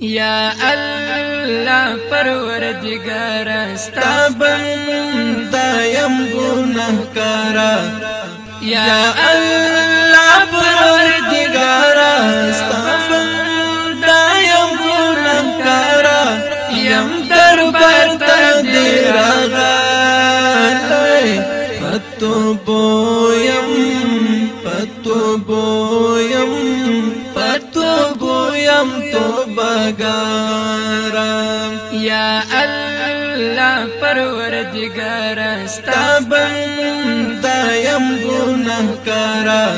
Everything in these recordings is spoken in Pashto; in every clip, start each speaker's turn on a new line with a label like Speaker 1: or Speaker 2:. Speaker 1: یا الله پروردگار استا بندا يم ګناهکارا یا الله پروردگار استا بندا یا الله پروردگار استا بندا يم ګناهکارا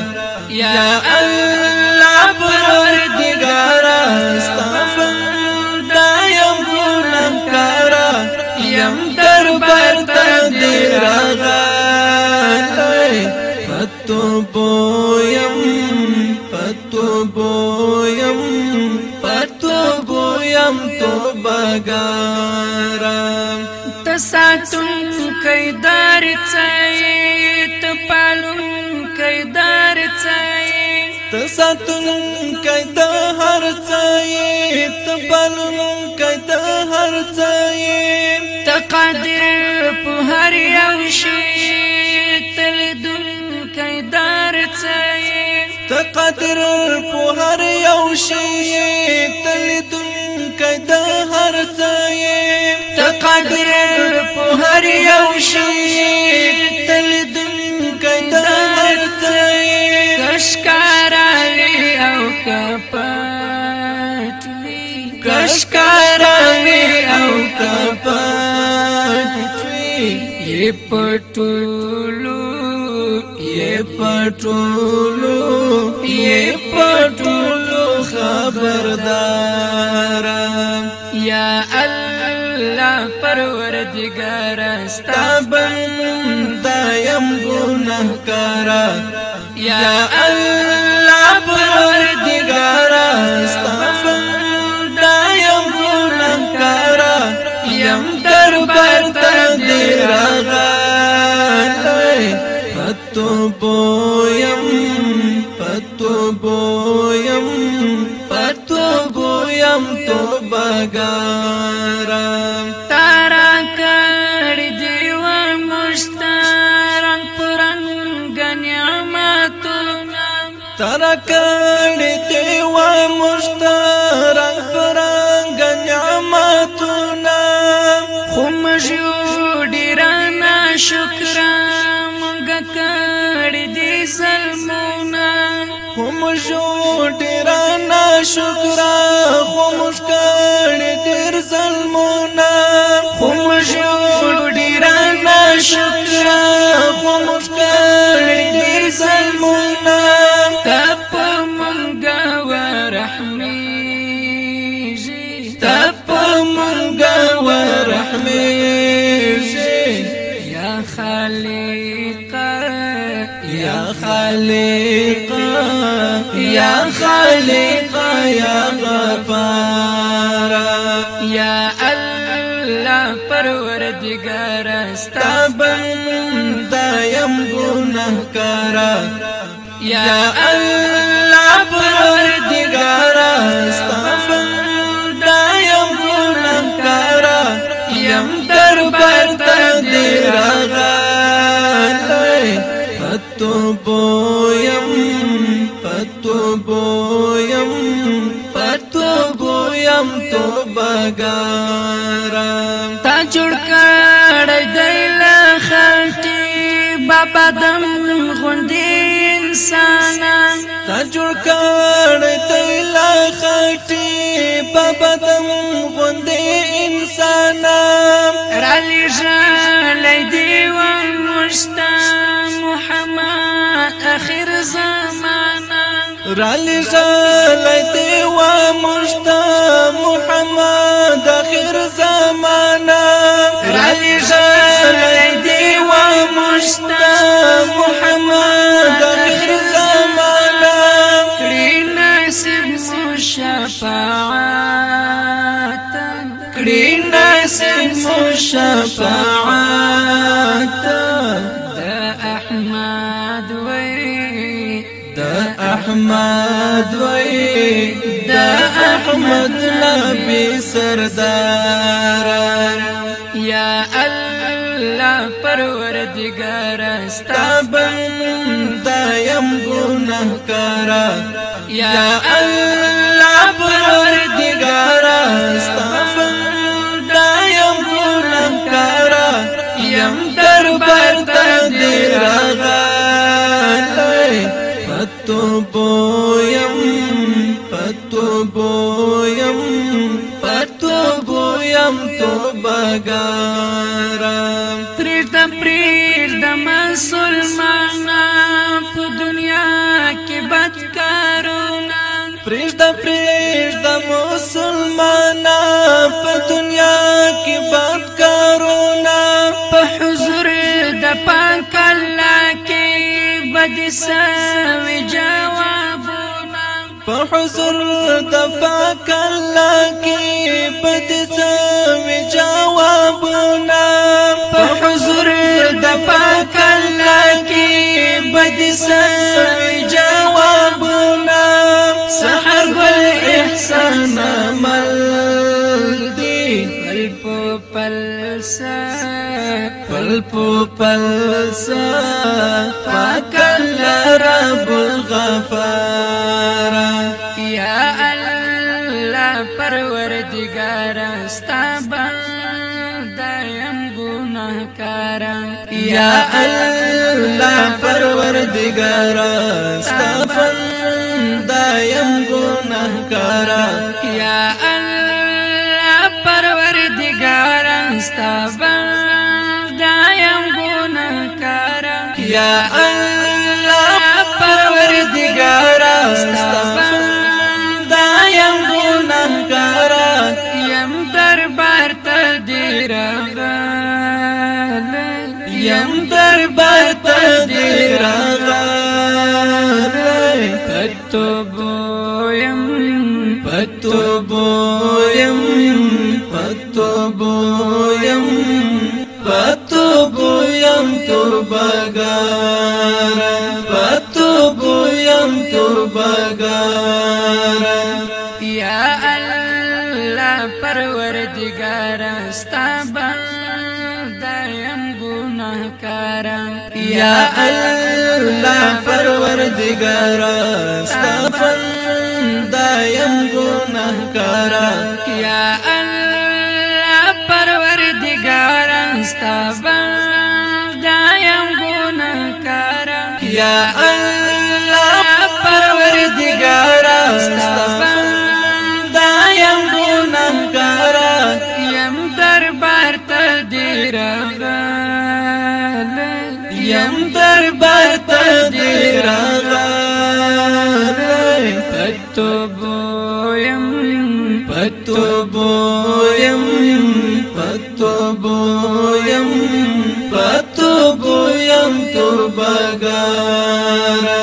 Speaker 1: یا الله پروردگار استا بندا يم ګناهکارا يم دربار د ساتون کیدار چي ته پالون کیدار چي ته ساتون کیت هر چي ته پالون کیت هر چي ته قادر په هر یو شي تل دن کیدار چي ته قادر په هر یو شي یو شي تل دن کدر کشکارا وی او کپټ وی کشکارا وی او کپټ وی یې پټولو یې پټولو یې پټولو خبردار پرور دګر ستا بند یم ګناه کارا یا الله پرور دګر ستا بند یم ګناه کارا یم دربار ته دی راغلې پتو بو یم پتو بو یم پتو بو یم توبګارم ترا کړي دی و مشترک پرنګ نعمتونه خو مجو ډیر نه شکر مونږ کړي دی سلمونه خو مجو ډیر نه شکر خو مش کړي ډیر سلمونه خو مجو ډیر نه شکر خو مش خالق یا خالق یا غفار یا الله پروردگار استا بندا يم ګناه کارا یا الله یم تو بګارم تا جوړ کړی دی له خلټي بابا دم غوندې انسان تا جوړ کړی دی له خلټي بابا دم غوندې انسان را لېږلې دی و مشتا محمد اخر زمانہ رالي لجالی دیوا مشتا محمد آخر زمانا رالي لجالی دیوا مشتا محمد آخر زمانا كرينا نصیب مو كرينا کری نصیب دوی دا احمد نبی سردار یا الله پروردگار استا بندا يم ګناهکارا یا الله پروردگار استا بندا يم ګناهکارا يم چرته پرېږ د مسلمان په دنیا کې بد کارونه پرېږ د پرېږ د مسلمان په دنیا کې بد کارونه په حضور د پاک الله کې بد سوي جوابونه په حضور د پاک الله کې بد الفو فلسا رب الغفار يا الله پروردگار استا بندایم گناهکار یا الله پروردگار راغلی پتو بویم پتو بویم پتو بویم پتو بویم تور بگار پتو بویم تور بگار یا الله پروردگار ستا فند یم ګناه کارا یا الله پروردگار ستا فند یم ګناه کارا یا تدیر غلی پتو بویم پتو بویم پتو بویم پتو بویم تو بگارا